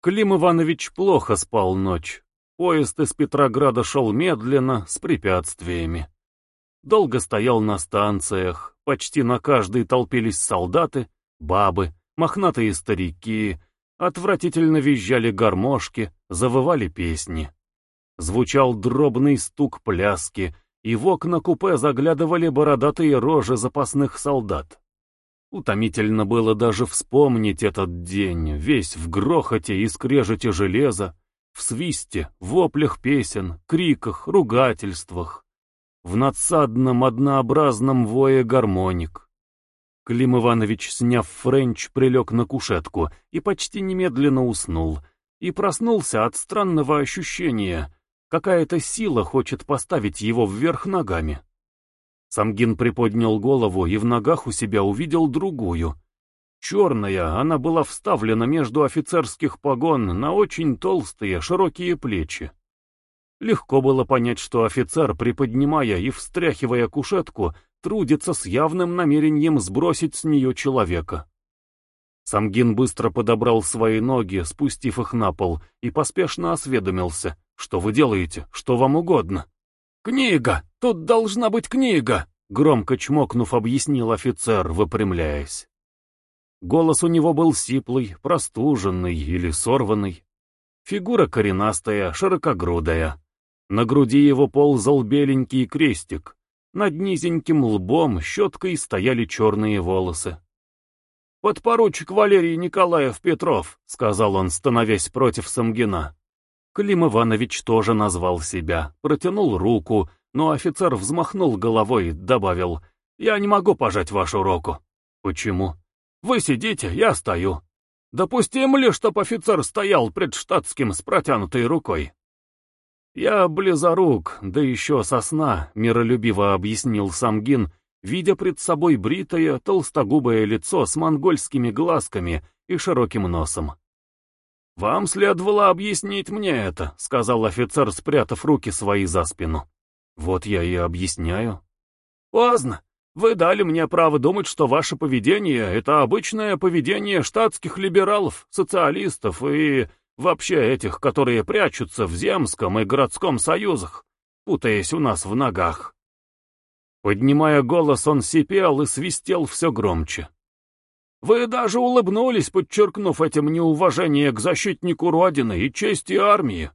Клим Иванович плохо спал ночь. Поезд из Петрограда шел медленно, с препятствиями. Долго стоял на станциях, почти на каждой толпились солдаты, бабы, мохнатые старики, отвратительно визжали гармошки, завывали песни. Звучал дробный стук пляски, и в окна купе заглядывали бородатые рожи запасных солдат. Утомительно было даже вспомнить этот день, весь в грохоте и скрежете железа, в свисте, воплях песен, криках, ругательствах, в надсадном однообразном вое гармоник. Клим Иванович, сняв френч, прилег на кушетку и почти немедленно уснул, и проснулся от странного ощущения, какая-то сила хочет поставить его вверх ногами. Самгин приподнял голову и в ногах у себя увидел другую. Черная, она была вставлена между офицерских погон на очень толстые, широкие плечи. Легко было понять, что офицер, приподнимая и встряхивая кушетку, трудится с явным намерением сбросить с нее человека. Самгин быстро подобрал свои ноги, спустив их на пол, и поспешно осведомился. «Что вы делаете? Что вам угодно?» «Книга! Тут должна быть книга!» Громко чмокнув, объяснил офицер, выпрямляясь. Голос у него был сиплый, простуженный или сорванный. Фигура коренастая, широкогрудая. На груди его ползал беленький крестик. Над низеньким лбом щеткой стояли черные волосы. «Подпоручик Валерий Николаев Петров», — сказал он, становясь против Самгина. Клим Иванович тоже назвал себя, протянул руку, но офицер взмахнул головой и добавил, «Я не могу пожать вашу руку». «Почему?» «Вы сидите, я стою». «Допустим ли, чтоб офицер стоял пред штатским с протянутой рукой?» «Я близорук, да еще сосна», — миролюбиво объяснил Самгин, видя пред собой бритое, толстогубое лицо с монгольскими глазками и широким носом. «Вам следовало объяснить мне это», — сказал офицер, спрятав руки свои за спину. «Вот я и объясняю». «Поздно. Вы дали мне право думать, что ваше поведение — это обычное поведение штатских либералов, социалистов и вообще этих, которые прячутся в земском и городском союзах, путаясь у нас в ногах». Поднимая голос, он сипел и свистел все громче. Вы даже улыбнулись, подчеркнув этим неуважение к защитнику Родины и чести армии.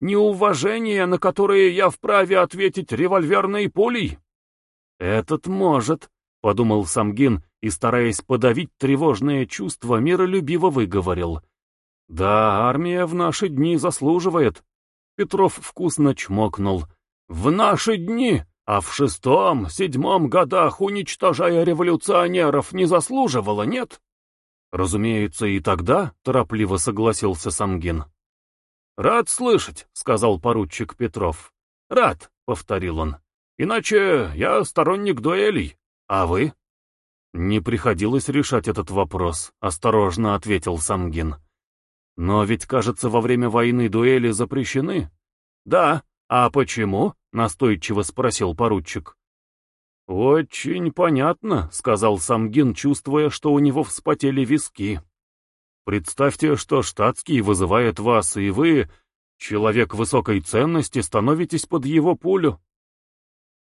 Неуважение, на которое я вправе ответить револьверной пулей. Этот может, — подумал Самгин и, стараясь подавить тревожное чувство, миролюбиво выговорил. Да, армия в наши дни заслуживает. Петров вкусно чмокнул. В наши дни! А в шестом, седьмом годах, уничтожая революционеров, не заслуживала, нет? Разумеется, и тогда, торопливо согласился Самгин. Рад слышать, сказал поручик Петров. Рад, повторил он. Иначе я сторонник дуэлей. А вы? Не приходилось решать этот вопрос, осторожно ответил Самгин. Но ведь, кажется, во время войны дуэли запрещены. Да, а почему? — настойчиво спросил поручик. «Очень понятно», — сказал Самгин, чувствуя, что у него вспотели виски. «Представьте, что штатский вызывает вас, и вы, человек высокой ценности, становитесь под его пулю».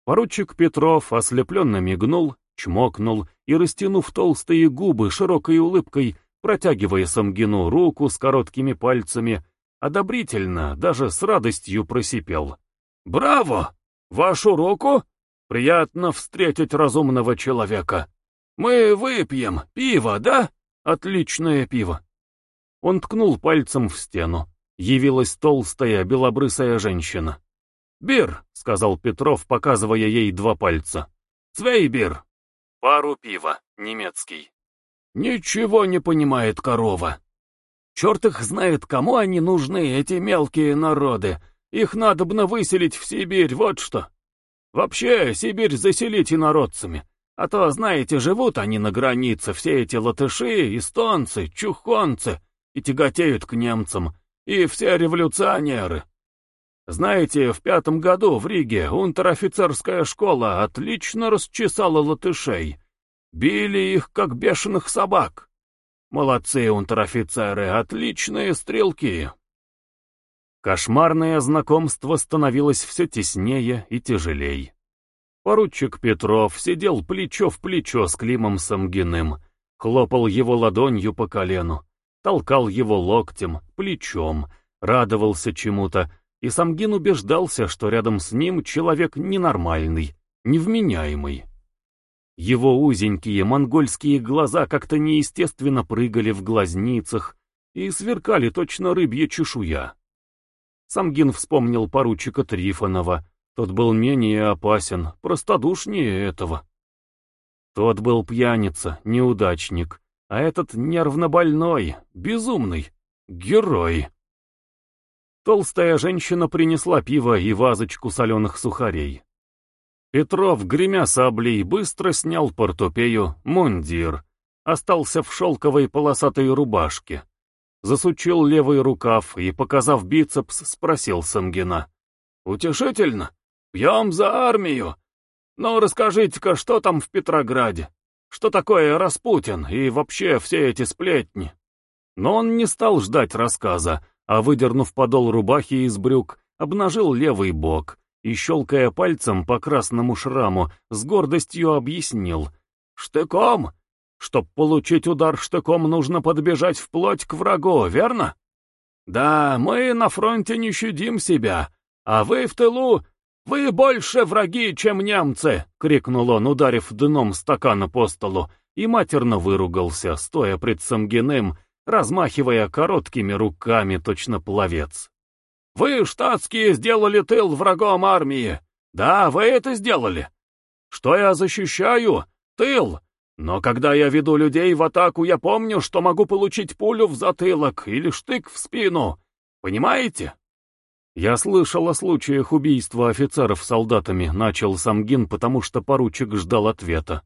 Поручик Петров ослепленно мигнул, чмокнул и, растянув толстые губы широкой улыбкой, протягивая Самгину руку с короткими пальцами, одобрительно, даже с радостью просипел. «Браво! Вашу руку? Приятно встретить разумного человека. Мы выпьем пиво, да? Отличное пиво!» Он ткнул пальцем в стену. Явилась толстая белобрысая женщина. «Бир», — сказал Петров, показывая ей два пальца. «Цвейбир». «Пару пива, немецкий». «Ничего не понимает корова. Черт их знает, кому они нужны, эти мелкие народы, их надобно выселить в Сибирь, вот что. Вообще, Сибирь заселить инородцами. А то, знаете, живут они на границе, все эти латыши, эстонцы, чухонцы, и тяготеют к немцам, и все революционеры. Знаете, в пятом году в Риге унтер-офицерская школа отлично расчесала латышей. Били их, как бешеных собак. Молодцы унтер-офицеры, отличные стрелки. Кошмарное знакомство становилось все теснее и тяжелей. Поручик Петров сидел плечо в плечо с Климом Самгиным, хлопал его ладонью по колену, толкал его локтем, плечом, радовался чему-то, и Самгин убеждался, что рядом с ним человек ненормальный, невменяемый. Его узенькие монгольские глаза как-то неестественно прыгали в глазницах и сверкали точно рыбья чешуя. Самгин вспомнил поручика Трифонова. Тот был менее опасен, простодушнее этого. Тот был пьяница, неудачник, а этот нервно-больной, безумный, герой. Толстая женщина принесла пиво и вазочку соленых сухарей. Петров, гремя саблей, быстро снял портупею, мундир, остался в шелковой полосатой рубашке. Засучил левый рукав и, показав бицепс, спросил Самгина. «Утешительно? Пьем за армию! Но расскажите-ка, что там в Петрограде? Что такое Распутин и вообще все эти сплетни?» Но он не стал ждать рассказа, а, выдернув подол рубахи из брюк, обнажил левый бок — и, щелкая пальцем по красному шраму, с гордостью объяснил. «Штыком! Чтоб получить удар штыком, нужно подбежать вплоть к врагу, верно? Да, мы на фронте не щадим себя, а вы в тылу, вы больше враги, чем немцы!» — крикнул он, ударив дном стакана по столу, и матерно выругался, стоя пред Самгиным, размахивая короткими руками, точно пловец. Вы, штатские, сделали тыл врагом армии. Да, вы это сделали. Что я защищаю? Тыл. Но когда я веду людей в атаку, я помню, что могу получить пулю в затылок или штык в спину. Понимаете? Я слышал о случаях убийства офицеров солдатами, начал Самгин, потому что поручик ждал ответа.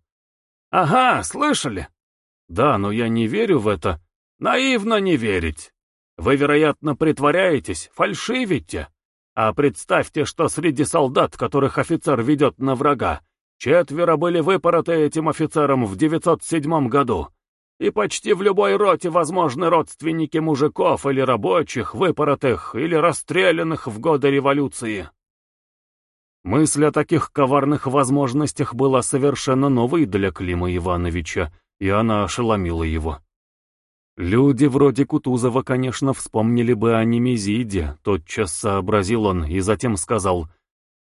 Ага, слышали? Да, но я не верю в это. Наивно не верить. Вы, вероятно, притворяетесь, фальшивите. А представьте, что среди солдат, которых офицер ведет на врага, четверо были выпороты этим офицером в 907 году. И почти в любой роте возможны родственники мужиков или рабочих, выпоротых или расстрелянных в годы революции. Мысль о таких коварных возможностях была совершенно новой для Клима Ивановича, и она ошеломила его. Люди вроде Кутузова, конечно, вспомнили бы о Немезиде, тотчас сообразил он и затем сказал.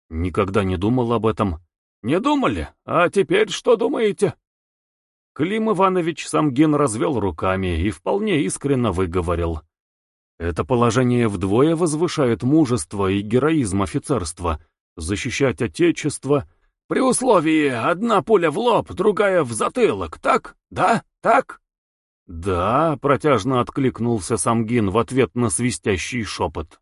Никогда не думал об этом. Не думали? А теперь что думаете? Клим Иванович Самгин развел руками и вполне искренно выговорил. Это положение вдвое возвышает мужество и героизм офицерства, защищать отечество, при условии одна пуля в лоб, другая в затылок, так? Да? Так? «Да», — протяжно откликнулся Самгин в ответ на свистящий шепот.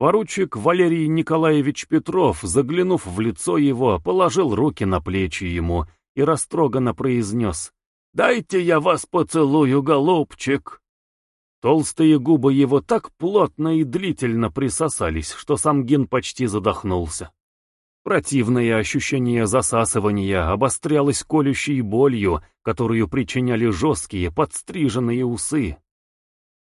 Поручик Валерий Николаевич Петров, заглянув в лицо его, положил руки на плечи ему и растроганно произнес «Дайте я вас поцелую, голубчик!» Толстые губы его так плотно и длительно присосались, что Самгин почти задохнулся. Противное ощущение засасывания обострялось колющей болью, которую причиняли жесткие подстриженные усы.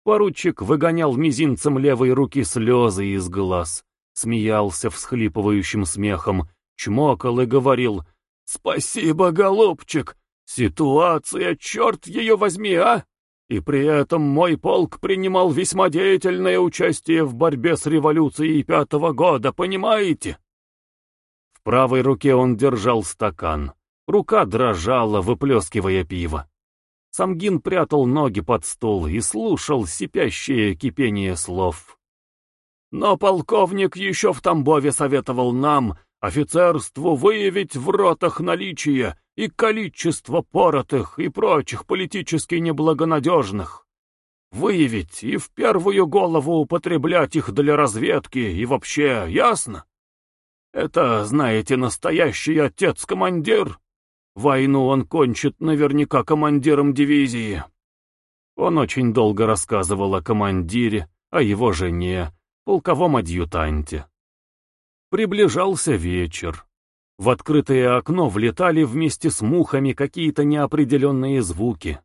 Поручик выгонял мизинцем левой руки слезы из глаз, смеялся всхлипывающим смехом, чмокал и говорил «Спасибо, голубчик! Ситуация, черт ее возьми, а!» И при этом мой полк принимал весьма деятельное участие в борьбе с революцией пятого года, понимаете? правой руке он держал стакан. Рука дрожала, выплескивая пиво. Самгин прятал ноги под стол и слушал сипящее кипение слов. Но полковник еще в Тамбове советовал нам, офицерству, выявить в ротах наличие и количество поротых и прочих политически неблагонадежных. Выявить и в первую голову употреблять их для разведки и вообще, ясно? Это, знаете, настоящий отец-командир. Войну он кончит наверняка командиром дивизии. Он очень долго рассказывал о командире, о его жене, полковом адъютанте. Приближался вечер. В открытое окно влетали вместе с мухами какие-то неопределенные звуки.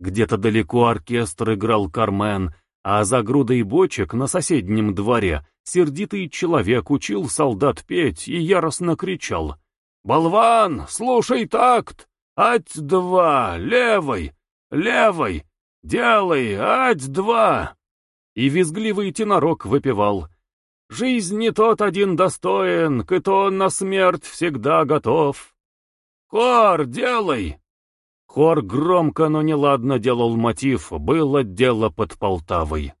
Где-то далеко оркестр играл Кармен, а за грудой бочек на соседнем дворе сердитый человек учил солдат петь и яростно кричал. «Болван, слушай такт! Ать-два, левой, левой, делай, ать-два!» И визгливый тенорок выпивал. «Жизнь не тот один достоин, кто на смерть всегда готов». «Хор, делай!» Хор громко, но неладно делал мотив, было дело под Полтавой.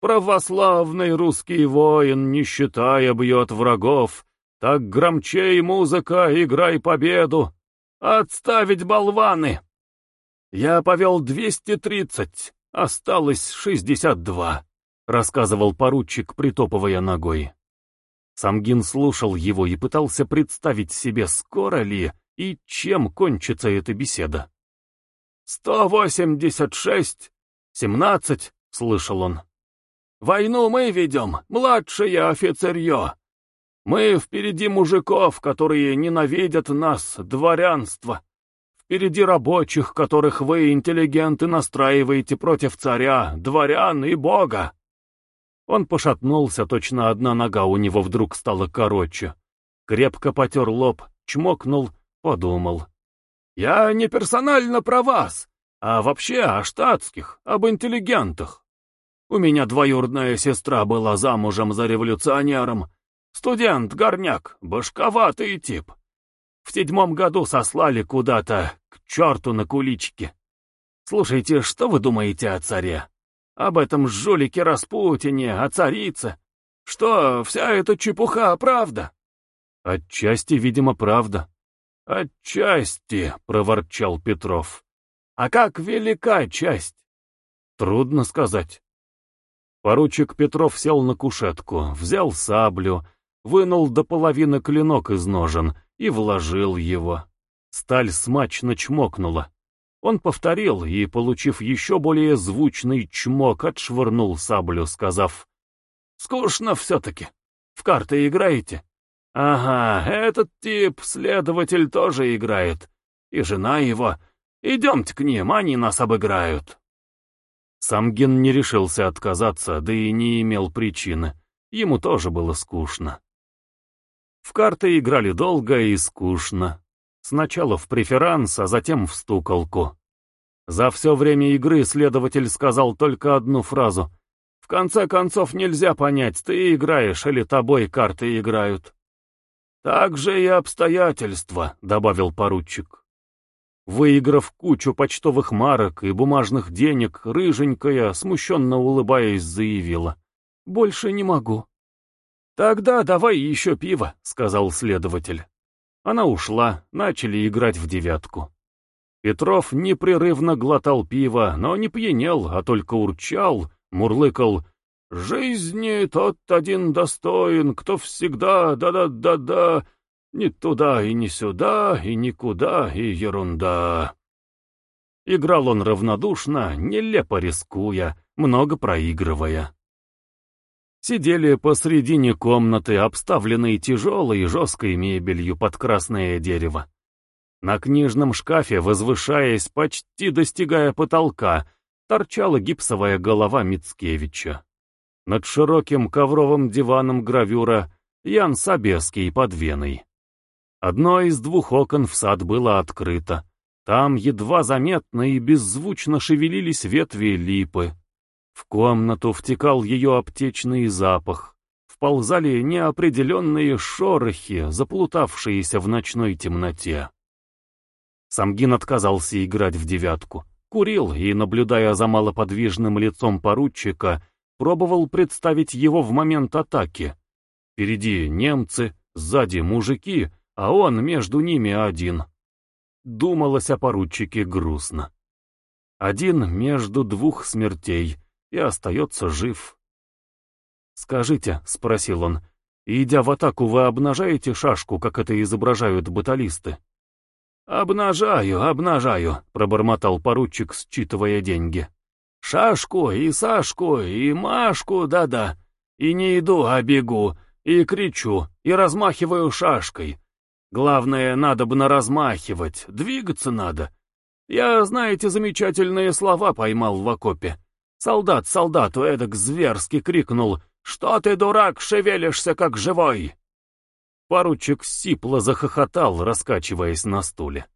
Православный русский воин, не считая, бьет врагов, так громчей музыка, играй победу. Отставить болваны! Я повел двести тридцать, осталось шестьдесят два, рассказывал поручик, притопывая ногой. Самгин слушал его и пытался представить себе, скоро ли и чем кончится эта беседа. «Сто восемьдесят шесть, семнадцать», — слышал он. «Войну мы ведем, младшее офицерье. Мы впереди мужиков, которые ненавидят нас, дворянство. Впереди рабочих, которых вы, интеллигенты, настраиваете против царя, дворян и бога». Он пошатнулся, точно одна нога у него вдруг стала короче. Крепко потер лоб, чмокнул Подумал. Я не персонально про вас, а вообще о штатских, об интеллигентах. У меня двоюродная сестра была замужем за революционером. Студент, горняк, башковатый тип. В седьмом году сослали куда-то, к черту на куличке. Слушайте, что вы думаете о царе? Об этом жулике Распутине, о царице? Что, вся эта чепуха правда? Отчасти, видимо, правда. «Отчасти», — проворчал Петров. «А как велика часть?» «Трудно сказать». Поручик Петров сел на кушетку, взял саблю, вынул до половины клинок из ножен и вложил его. Сталь смачно чмокнула. Он повторил и, получив еще более звучный чмок, отшвырнул саблю, сказав, «Скучно все-таки. В карты играете?» Ага, этот тип, следователь, тоже играет. И жена его. Идемте к ним, они нас обыграют. Самгин не решился отказаться, да и не имел причины. Ему тоже было скучно. В карты играли долго и скучно. Сначала в преферанс, а затем в стуколку. За все время игры следователь сказал только одну фразу. «В конце концов нельзя понять, ты играешь или тобой карты играют». «Так же и обстоятельства», — добавил поручик. Выиграв кучу почтовых марок и бумажных денег, рыженькая, смущенно улыбаясь, заявила. «Больше не могу». «Тогда давай еще пиво», — сказал следователь. Она ушла, начали играть в девятку. Петров непрерывно глотал пиво, но не пьянел, а только урчал, мурлыкал Жизни тот один достоин, кто всегда да-да-да-да, ни туда и ни сюда, и никуда, и ерунда. Играл он равнодушно, нелепо рискуя, много проигрывая. Сидели посредине комнаты, обставленной тяжелой и жесткой мебелью под красное дерево. На книжном шкафе, возвышаясь, почти достигая потолка, торчала гипсовая голова Мицкевича. Над широким ковровым диваном гравюра Ян Собеский под Веной. Одно из двух окон в сад было открыто. Там едва заметно и беззвучно шевелились ветви липы. В комнату втекал ее аптечный запах. Вползали неопределенные шорохи, заплутавшиеся в ночной темноте. Самгин отказался играть в девятку. Курил и, наблюдая за малоподвижным лицом поручика, Пробовал представить его в момент атаки. Впереди немцы, сзади мужики, а он между ними один. Думалось о поручике грустно. Один между двух смертей и остается жив. «Скажите», — спросил он, — «идя в атаку, вы обнажаете шашку, как это изображают баталисты?» «Обнажаю, обнажаю», — пробормотал поручик, считывая деньги. Шашку и Сашку и Машку, да-да. И не иду, а бегу, и кричу, и размахиваю шашкой. Главное, надо бы на размахивать, двигаться надо. Я, знаете, замечательные слова поймал в окопе. Солдат солдату эдак зверски крикнул «Что ты, дурак, шевелишься, как живой?» Поручик сипло захохотал, раскачиваясь на стуле.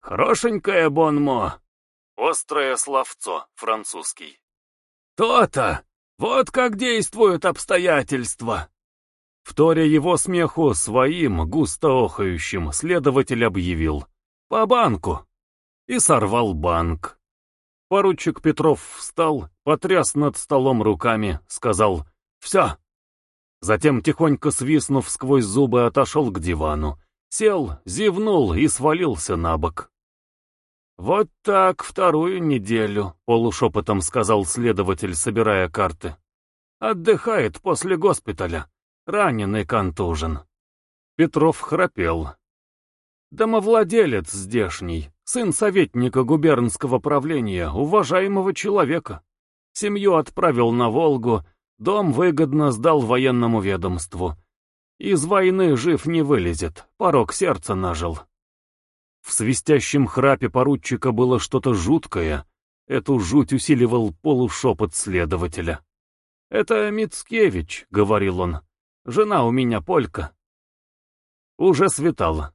«Хорошенькое бонмо!» Острое словцо, французский. «То-то! Вот как действуют обстоятельства!» Вторя его смеху своим, густо охающим, следователь объявил. «По банку!» И сорвал банк. Поручик Петров встал, потряс над столом руками, сказал «Все». Затем, тихонько свистнув сквозь зубы, отошел к дивану, сел, зевнул и свалился на бок. «Вот так вторую неделю», — полушепотом сказал следователь, собирая карты. «Отдыхает после госпиталя. Раненый контужен». Петров храпел. «Домовладелец здешний, сын советника губернского правления, уважаемого человека. Семью отправил на Волгу, дом выгодно сдал военному ведомству. Из войны жив не вылезет, порог сердца нажил». В свистящем храпе поручика было что-то жуткое. Эту жуть усиливал полушепот следователя. «Это Мицкевич», — говорил он. «Жена у меня полька». Уже светало.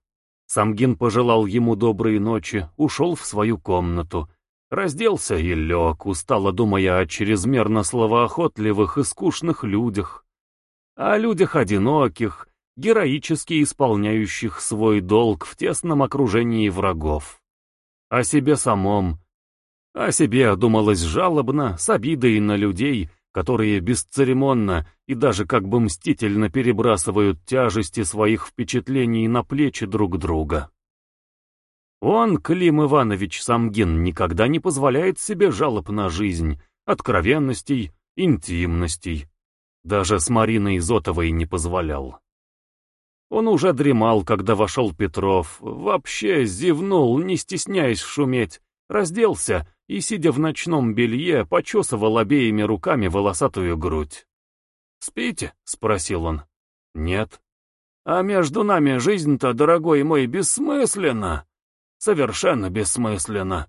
Самгин пожелал ему доброй ночи, ушел в свою комнату, разделся и лег, устало думая о чрезмерно словоохотливых и скучных людях, о людях одиноких, героически исполняющих свой долг в тесном окружении врагов. О себе самом. О себе думалось жалобно, с обидой на людей, которые бесцеремонно и даже как бы мстительно перебрасывают тяжести своих впечатлений на плечи друг друга. Он, Клим Иванович Самгин, никогда не позволяет себе жалоб на жизнь, откровенностей, интимностей. Даже с Мариной Зотовой не позволял. Он уже дремал, когда вошел Петров, вообще зевнул, не стесняясь шуметь, разделся и, сидя в ночном белье, почесывал обеими руками волосатую грудь. «Спите?» — спросил он. «Нет». «А между нами жизнь-то, дорогой мой, бессмысленна. Совершенно бессмысленна.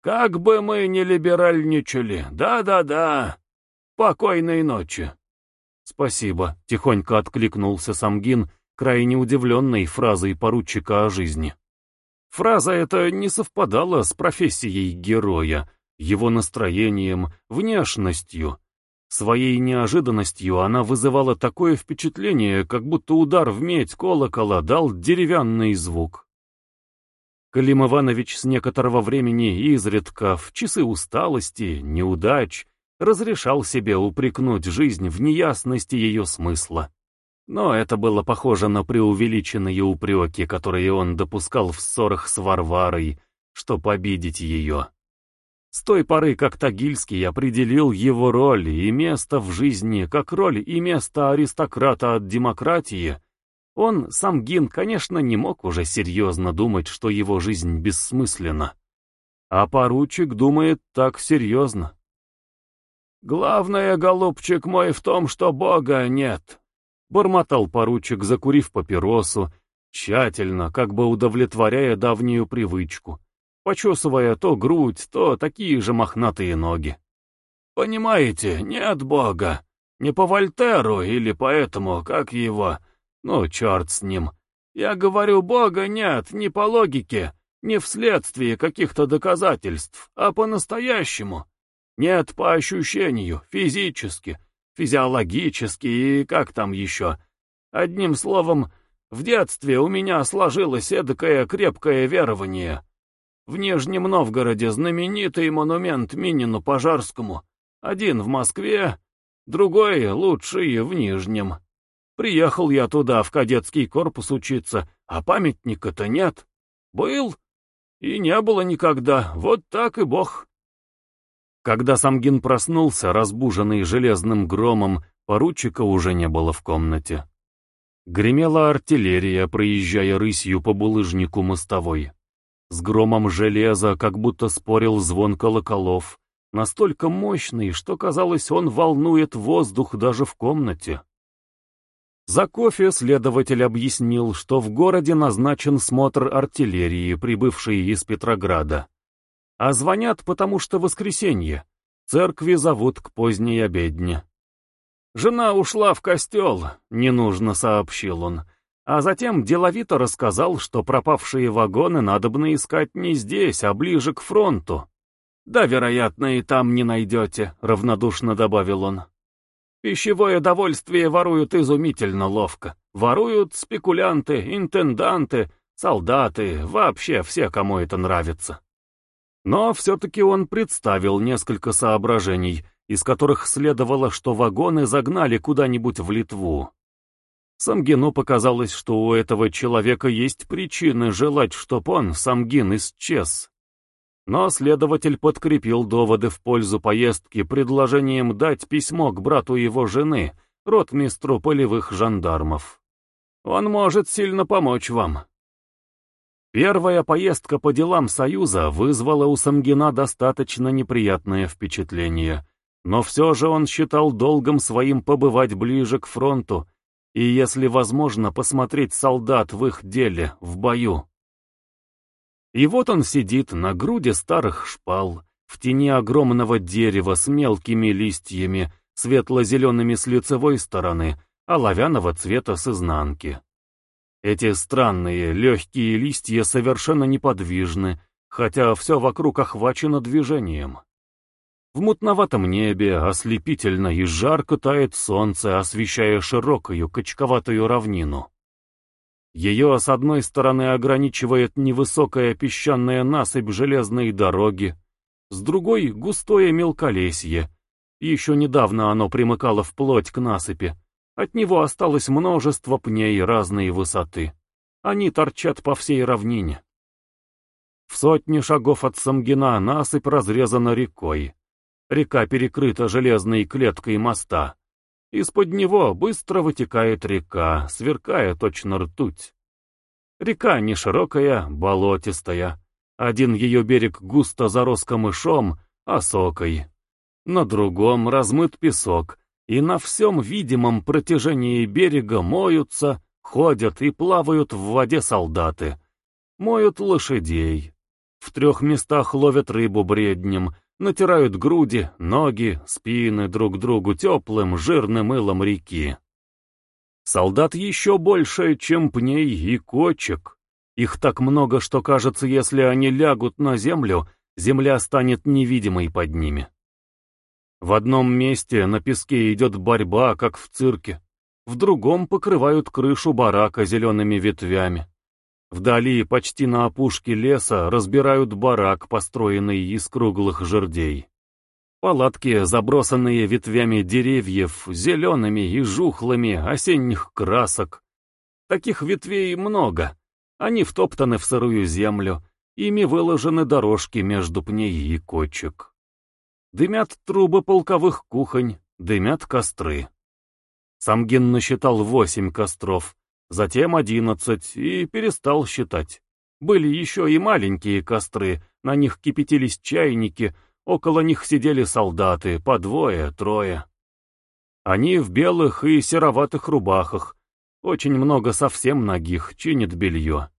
Как бы мы ни либеральничали, да-да-да. Покойной ночи». «Спасибо», — тихонько откликнулся Самгин, крайне удивленный фразой поручика о жизни. Фраза эта не совпадала с профессией героя, его настроением, внешностью. Своей неожиданностью она вызывала такое впечатление, как будто удар в медь колокола дал деревянный звук. Клим Иванович с некоторого времени изредка, в часы усталости, неудач, разрешал себе упрекнуть жизнь в неясности ее смысла. Но это было похоже на преувеличенные упреки, которые он допускал в ссорах с Варварой, чтобы обидеть ее. С той поры, как Тагильский определил его роль и место в жизни, как роль и место аристократа от демократии, он, сам Гин, конечно, не мог уже серьезно думать, что его жизнь бессмысленна. А поручик думает так серьезно. «Главное, голубчик мой, в том, что Бога нет», Бормотал поручик, закурив папиросу, тщательно, как бы удовлетворяя давнюю привычку, почесывая то грудь, то такие же мохнатые ноги. «Понимаете, нет Бога. Не по Вольтеру или по этому, как его. Ну, черт с ним. Я говорю, Бога нет, не по логике, не вследствие каких-то доказательств, а по-настоящему. Нет по ощущению, физически, физиологически и как там еще. Одним словом, в детстве у меня сложилось эдакое крепкое верование. В Нижнем Новгороде знаменитый монумент Минину Пожарскому. Один в Москве, другой лучший в Нижнем. Приехал я туда, в кадетский корпус учиться, а памятника-то нет. Был и не было никогда, вот так и бог. Когда Самгин проснулся, разбуженный железным громом, поручика уже не было в комнате. Гремела артиллерия, проезжая рысью по булыжнику мостовой. С громом железа как будто спорил звон колоколов, настолько мощный, что, казалось, он волнует воздух даже в комнате. За кофе следователь объяснил, что в городе назначен смотр артиллерии, прибывшей из Петрограда. А звонят, потому что воскресенье. Церкви зовут к поздней обедне. Жена ушла в костел, ненужно сообщил он, а затем деловито рассказал, что пропавшие вагоны надобно искать не здесь, а ближе к фронту. «Да, вероятно, и там не найдете», — равнодушно добавил он. «Пищевое довольствие воруют изумительно ловко. Воруют спекулянты, интенданты, солдаты, вообще все, кому это нравится». Но все-таки он представил несколько соображений, из которых следовало, что вагоны загнали куда-нибудь в Литву. Самгину показалось, что у этого человека есть причины желать, чтоб он, Самгин, исчез. Но следователь подкрепил доводы в пользу поездки предложением дать письмо к брату его жены, ротмистру полевых жандармов. Он может сильно помочь вам. Первая поездка по делам Союза вызвала у Самгина достаточно неприятное впечатление, но все же он считал долгом своим побывать ближе к фронту и, если возможно, посмотреть солдат в их деле, в бою. И вот он сидит на груди старых шпал, в тени огромного дерева с мелкими листьями, светло-зелеными с лицевой стороны, а лавяного цвета с изнанки. Эти странные, легкие листья совершенно неподвижны, хотя все вокруг охвачено движением. В мутноватом небе ослепительно и жарко тает солнце, освещая широкую, качковатую равнину. Ее с одной стороны ограничивает невысокая песчаная насыпь железной дороги, с другой — густое мелколесье. Еще недавно оно примыкало вплоть к насыпи, от него осталось множество пней разной высоты. Они торчат по всей равнине. В сотни шагов от Самгина насыпь разрезана рекой. Река перекрыта железной клеткой моста. Из-под него быстро вытекает река, сверкая точно ртуть. Река не широкая, болотистая. Один ее берег густо зарос камышом, осокой. На другом размыт песок, и на всем видимом протяжении берега моются, ходят и плавают в воде солдаты. Моют лошадей. В трех местах ловят рыбу бреднем, натирают груди, ноги, спины друг другу теплым, жирным мылом реки. Солдат еще больше, чем пней и кочек. Их так много, что кажется, если они лягут на землю, земля станет невидимой под ними. В одном месте на песке идет борьба, как в цирке. В другом покрывают крышу барака зелеными ветвями. Вдали, почти на опушке леса, разбирают барак, построенный из круглых жердей. Палатки, забросанные ветвями деревьев, зелеными и жухлыми осенних красок. Таких ветвей много. Они втоптаны в сырую землю, ими выложены дорожки между пней и кочек. Дымят трубы полковых кухонь, дымят костры. Самгин насчитал восемь костров, затем одиннадцать и перестал считать. Были еще и маленькие костры, на них кипятились чайники, около них сидели солдаты, по двое, трое. Они в белых и сероватых рубахах, очень много совсем ногих, чинят белье.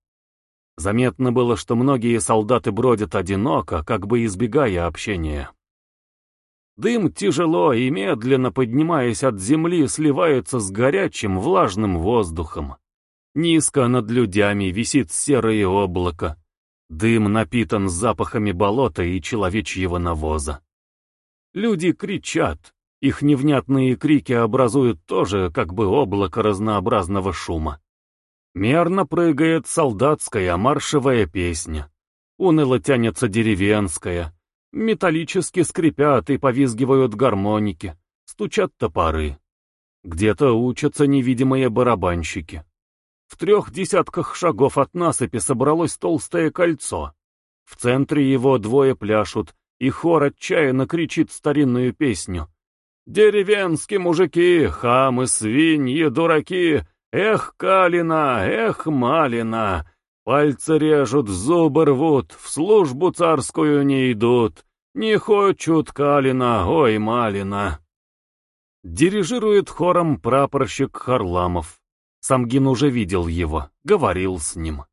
Заметно было, что многие солдаты бродят одиноко, как бы избегая общения. Дым тяжело и медленно поднимаясь от земли сливается с горячим влажным воздухом. Низко над людьми висит серое облако. Дым напитан запахами болота и человечьего навоза. Люди кричат. Их невнятные крики образуют тоже как бы облако разнообразного шума. Мерно прыгает солдатская маршевая песня. Уныло тянется деревенская. Металлически скрипят и повизгивают гармоники, стучат топоры. Где-то учатся невидимые барабанщики. В трех десятках шагов от насыпи собралось толстое кольцо. В центре его двое пляшут, и хор отчаянно кричит старинную песню. «Деревенские мужики, хамы, свиньи, дураки, эх, Калина, эх, Малина, Пальцы режут, зубы рвут, в службу царскую не идут. Не хочут Калина, ой, Малина. Дирижирует хором прапорщик Харламов. Самгин уже видел его, говорил с ним.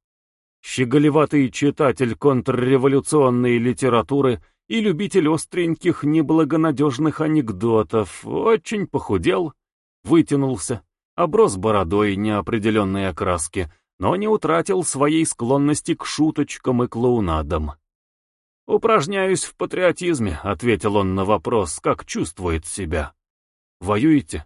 щеголеватый читатель контрреволюционной литературы и любитель остреньких неблагонадежных анекдотов, очень похудел, вытянулся, оброс бородой неопределенной окраски, но не утратил своей склонности к шуточкам и клоунадам. «Упражняюсь в патриотизме», — ответил он на вопрос, как чувствует себя. «Воюете?»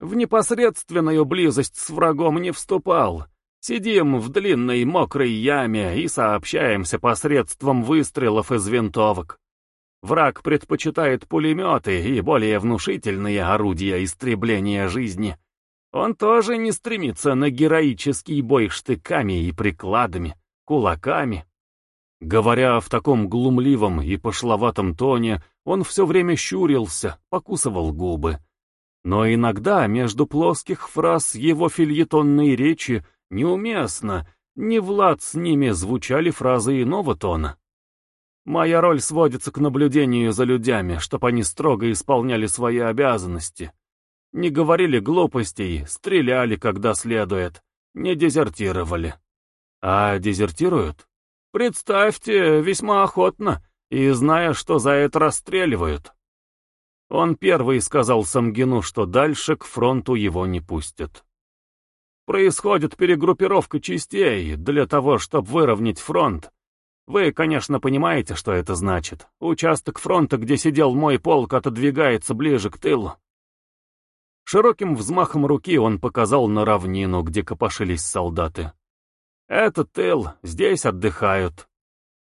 «В непосредственную близость с врагом не вступал. Сидим в длинной мокрой яме и сообщаемся посредством выстрелов из винтовок. Враг предпочитает пулеметы и более внушительные орудия истребления жизни. Он тоже не стремится на героический бой штыками и прикладами, кулаками». Говоря в таком глумливом и пошловатом тоне, он все время щурился, покусывал губы. Но иногда между плоских фраз его фильетонной речи неуместно, не влад с ними звучали фразы иного тона. Моя роль сводится к наблюдению за людьми, чтобы они строго исполняли свои обязанности. Не говорили глупостей, стреляли, когда следует, не дезертировали. А дезертируют? Представьте, весьма охотно, и зная, что за это расстреливают. Он первый сказал Самгину, что дальше к фронту его не пустят. Происходит перегруппировка частей для того, чтобы выровнять фронт. Вы, конечно, понимаете, что это значит. Участок фронта, где сидел мой полк, отодвигается ближе к тылу. Широким взмахом руки он показал на равнину, где копошились солдаты. Это тыл, здесь отдыхают.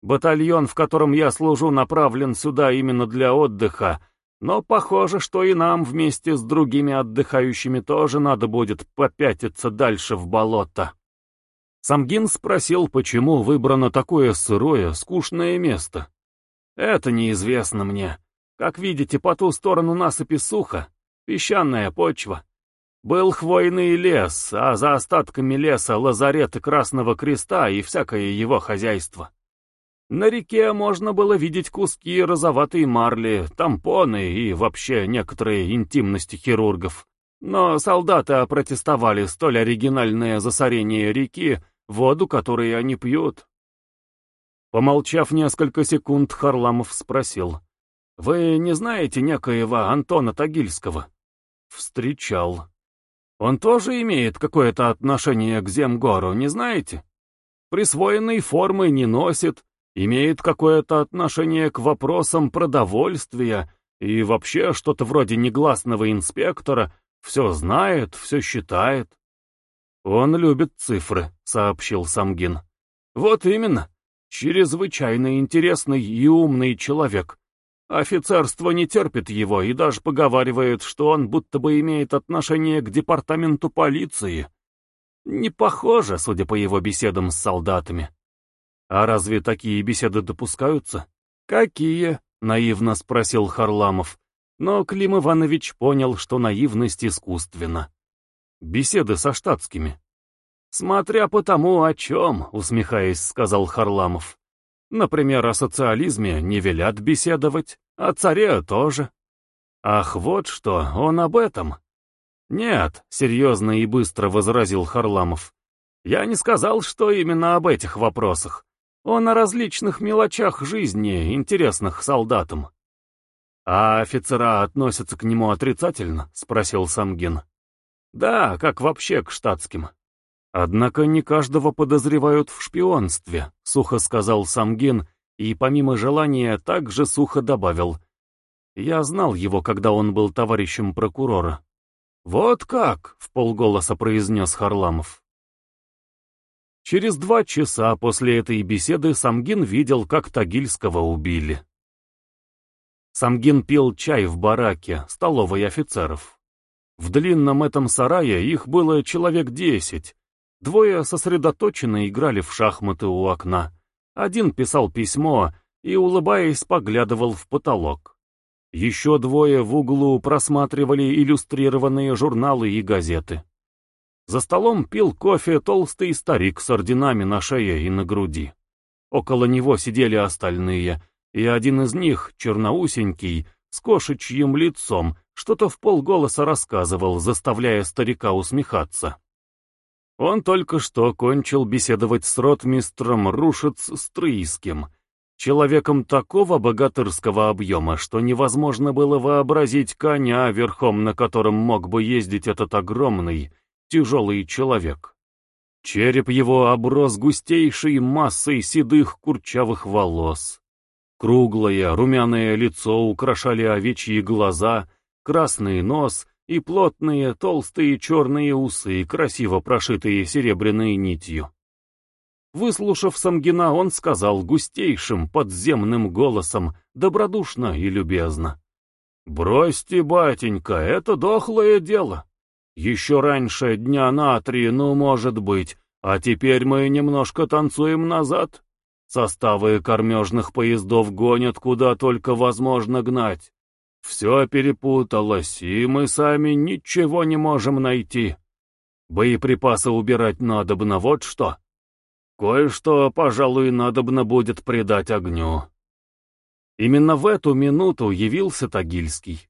Батальон, в котором я служу, направлен сюда именно для отдыха, но похоже, что и нам вместе с другими отдыхающими тоже надо будет попятиться дальше в болото. Самгин спросил, почему выбрано такое сырое, скучное место. Это неизвестно мне. Как видите, по ту сторону насыпи сухо, песчаная почва. Был хвойный лес, а за остатками леса лазареты Красного Креста и всякое его хозяйство. На реке можно было видеть куски розоватой марли, тампоны и вообще некоторые интимности хирургов. Но солдаты опротестовали столь оригинальное засорение реки, воду, которой они пьют. Помолчав несколько секунд, Харламов спросил. «Вы не знаете некоего Антона Тагильского?» «Встречал», он тоже имеет какое-то отношение к Земгору, не знаете? Присвоенной формы не носит, имеет какое-то отношение к вопросам продовольствия и вообще что-то вроде негласного инспектора, все знает, все считает. Он любит цифры, сообщил Самгин. Вот именно, чрезвычайно интересный и умный человек. Офицерство не терпит его и даже поговаривает, что он будто бы имеет отношение к департаменту полиции. Не похоже, судя по его беседам с солдатами. А разве такие беседы допускаются? Какие? Наивно спросил Харламов. Но Клим Иванович понял, что наивность искусственна. Беседы со штатскими. Смотря по тому, о чем, усмехаясь, сказал Харламов. Например, о социализме не велят беседовать, о царе тоже. Ах, вот что, он об этом. Нет, серьезно и быстро возразил Харламов. Я не сказал, что именно об этих вопросах. Он о различных мелочах жизни, интересных солдатам. А офицера относятся к нему отрицательно? Спросил Самгин. Да, как вообще к штатским. «Однако не каждого подозревают в шпионстве», — сухо сказал Самгин, и помимо желания также сухо добавил. «Я знал его, когда он был товарищем прокурора». «Вот как!» — в полголоса произнес Харламов. Через два часа после этой беседы Самгин видел, как Тагильского убили. Самгин пил чай в бараке, столовой офицеров. В длинном этом сарае их было человек десять, Двое сосредоточенно играли в шахматы у окна. Один писал письмо и, улыбаясь, поглядывал в потолок. Еще двое в углу просматривали иллюстрированные журналы и газеты. За столом пил кофе толстый старик с орденами на шее и на груди. Около него сидели остальные, и один из них, черноусенький, с кошечьим лицом, что-то в полголоса рассказывал, заставляя старика усмехаться. Он только что кончил беседовать с ротмистром Рушец Стрийским, человеком такого богатырского объема, что невозможно было вообразить коня, верхом на котором мог бы ездить этот огромный, тяжелый человек. Череп его оброс густейшей массой седых курчавых волос. Круглое, румяное лицо украшали овечьи глаза, красный нос и плотные толстые черные усы, красиво прошитые серебряной нитью. Выслушав Самгина, он сказал густейшим подземным голосом, добродушно и любезно. «Бросьте, батенька, это дохлое дело. Еще раньше дня на три, ну, может быть, а теперь мы немножко танцуем назад. Составы кормежных поездов гонят куда только возможно гнать. Все перепуталось, и мы сами ничего не можем найти. Боеприпасы убирать надобно, вот что. Кое-что, пожалуй, надобно будет придать огню. Именно в эту минуту явился Тагильский.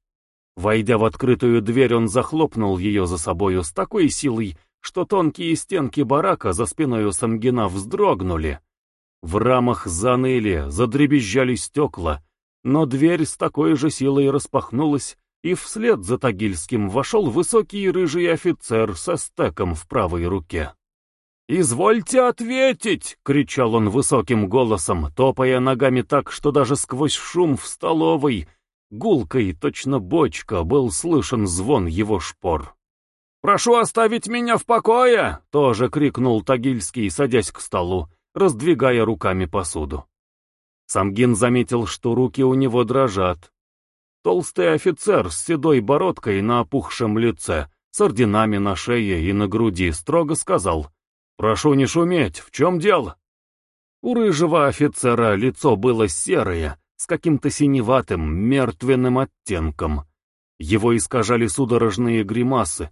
Войдя в открытую дверь, он захлопнул ее за собою с такой силой, что тонкие стенки барака за спиной у Самгина вздрогнули. В рамах заныли, задребезжали стекла, но дверь с такой же силой распахнулась, и вслед за Тагильским вошел высокий рыжий офицер со стеком в правой руке. «Извольте ответить!» — кричал он высоким голосом, топая ногами так, что даже сквозь шум в столовой, гулкой, точно бочка, был слышен звон его шпор. «Прошу оставить меня в покое!» — тоже крикнул Тагильский, садясь к столу, раздвигая руками посуду. Самгин заметил, что руки у него дрожат. Толстый офицер с седой бородкой на опухшем лице, с орденами на шее и на груди, строго сказал «Прошу не шуметь, в чем дело?» У рыжего офицера лицо было серое, с каким-то синеватым, мертвенным оттенком. Его искажали судорожные гримасы.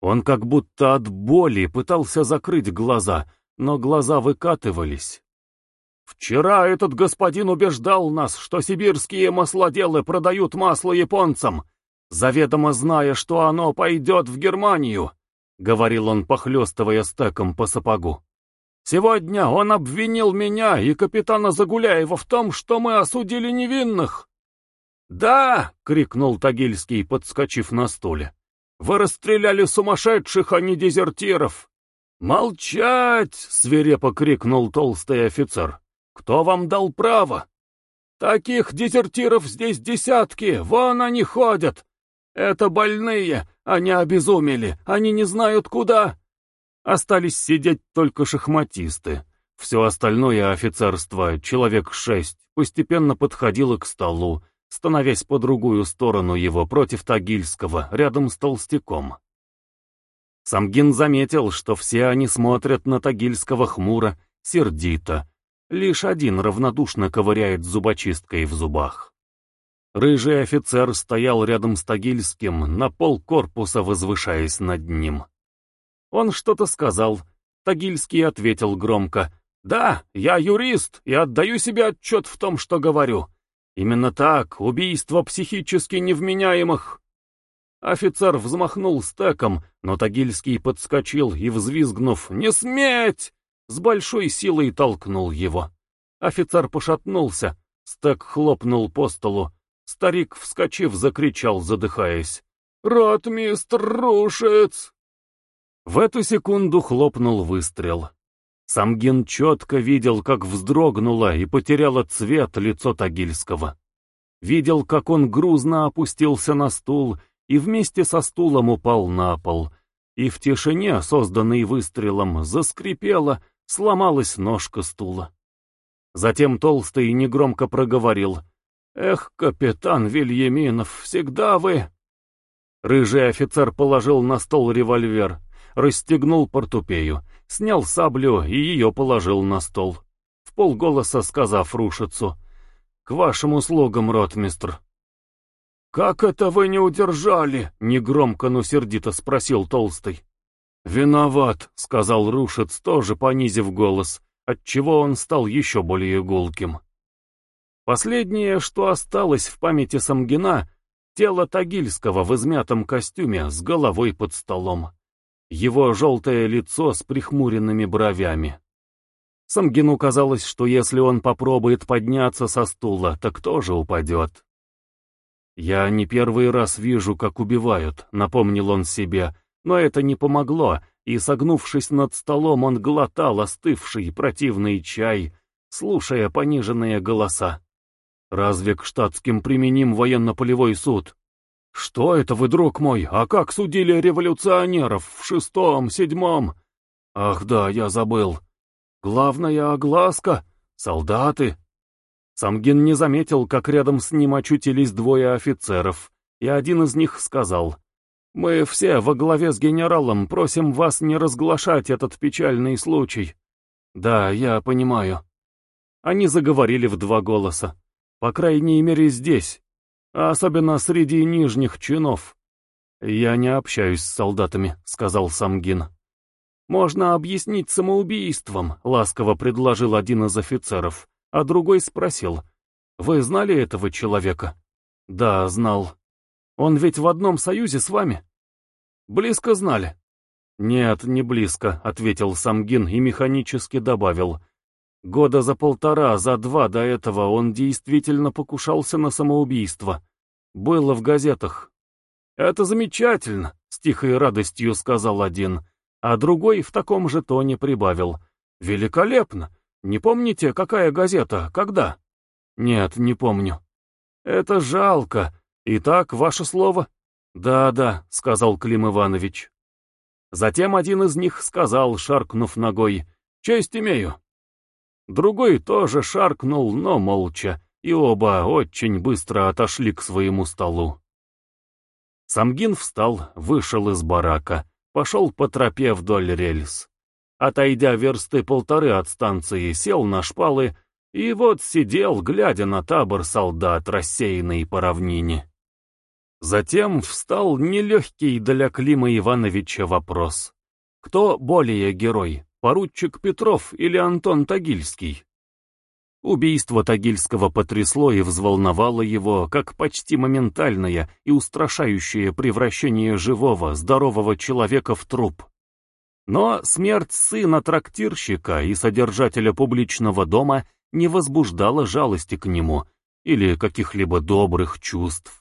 Он как будто от боли пытался закрыть глаза, но глаза выкатывались. Вчера этот господин убеждал нас, что сибирские маслоделы продают масло японцам, заведомо зная, что оно пойдет в Германию, — говорил он, похлестывая стеком по сапогу. Сегодня он обвинил меня и капитана Загуляева в том, что мы осудили невинных. «Да!» — крикнул Тагильский, подскочив на стуле. «Вы расстреляли сумасшедших, а не дезертиров!» «Молчать!» — свирепо крикнул толстый офицер. Кто вам дал право? Таких дезертиров здесь десятки, вон они ходят. Это больные, они обезумели, они не знают куда. Остались сидеть только шахматисты. Все остальное офицерство, человек шесть, постепенно подходило к столу, становясь по другую сторону его против Тагильского, рядом с Толстяком. Самгин заметил, что все они смотрят на Тагильского хмуро, сердито, Лишь один равнодушно ковыряет зубочисткой в зубах. Рыжий офицер стоял рядом с Тагильским, на пол корпуса возвышаясь над ним. Он что-то сказал. Тагильский ответил громко. «Да, я юрист и отдаю себе отчет в том, что говорю. Именно так, убийство психически невменяемых». Офицер взмахнул стеком, но Тагильский подскочил и, взвизгнув «Не сметь!» С большой силой толкнул его. Офицер пошатнулся, стек хлопнул по столу. Старик, вскочив, закричал, задыхаясь. «Ротмистр Рушец!» В эту секунду хлопнул выстрел. Самгин четко видел, как вздрогнуло и потеряло цвет лицо Тагильского. Видел, как он грузно опустился на стул и вместе со стулом упал на пол. И в тишине, созданной выстрелом, заскрипело, Сломалась ножка стула. Затем Толстый негромко проговорил. «Эх, капитан Вильяминов, всегда вы...» Рыжий офицер положил на стол револьвер, расстегнул портупею, снял саблю и ее положил на стол, в полголоса сказав рушицу. «К вашим услугам, ротмистр». «Как это вы не удержали?» — негромко, но сердито спросил Толстый. «Виноват», — сказал Рушец, тоже понизив голос, отчего он стал еще более гулким. Последнее, что осталось в памяти Самгина, тело Тагильского в измятом костюме с головой под столом. его желтое лицо с прихмуренными бровями. Самгину казалось, что если он попробует подняться со стула, так тоже упадет. «Я не первый раз вижу, как убивают», — напомнил он себе, но это не помогло, и, согнувшись над столом, он глотал остывший противный чай, слушая пониженные голоса. «Разве к штатским применим военно-полевой суд?» «Что это вы, друг мой? А как судили революционеров в шестом, седьмом?» «Ах да, я забыл. Главная огласка. Солдаты». Самгин не заметил, как рядом с ним очутились двое офицеров, и один из них сказал, «Мы все во главе с генералом просим вас не разглашать этот печальный случай». «Да, я понимаю». Они заговорили в два голоса. По крайней мере здесь, а особенно среди нижних чинов. «Я не общаюсь с солдатами», — сказал Самгин. «Можно объяснить самоубийством», — ласково предложил один из офицеров, а другой спросил. «Вы знали этого человека?» «Да, знал. Он ведь в одном союзе с вами?» «Близко знали?» «Нет, не близко», — ответил Самгин и механически добавил. Года за полтора, за два до этого он действительно покушался на самоубийство. Было в газетах. «Это замечательно», — с тихой радостью сказал один, а другой в таком же тоне прибавил. «Великолепно! Не помните, какая газета, когда?» «Нет, не помню». «Это жалко. Итак, ваше слово?» «Да-да», — сказал Клим Иванович. Затем один из них сказал, шаркнув ногой, «Честь имею». Другой тоже шаркнул, но молча, и оба очень быстро отошли к своему столу. Самгин встал, вышел из барака, пошел по тропе вдоль рельс. Отойдя версты полторы от станции, сел на шпалы и вот сидел, глядя на табор солдат, рассеянный по равнине. Затем встал нелегкий для Клима Ивановича вопрос. Кто более герой, поручик Петров или Антон Тагильский. Убийство Тагильского потрясло и взволновало его, как почти моментальное и устрашающее превращение живого, здорового человека в труп. Но смерть сына трактирщика и содержателя публичного дома не возбуждала жалости к нему или каких-либо добрых чувств.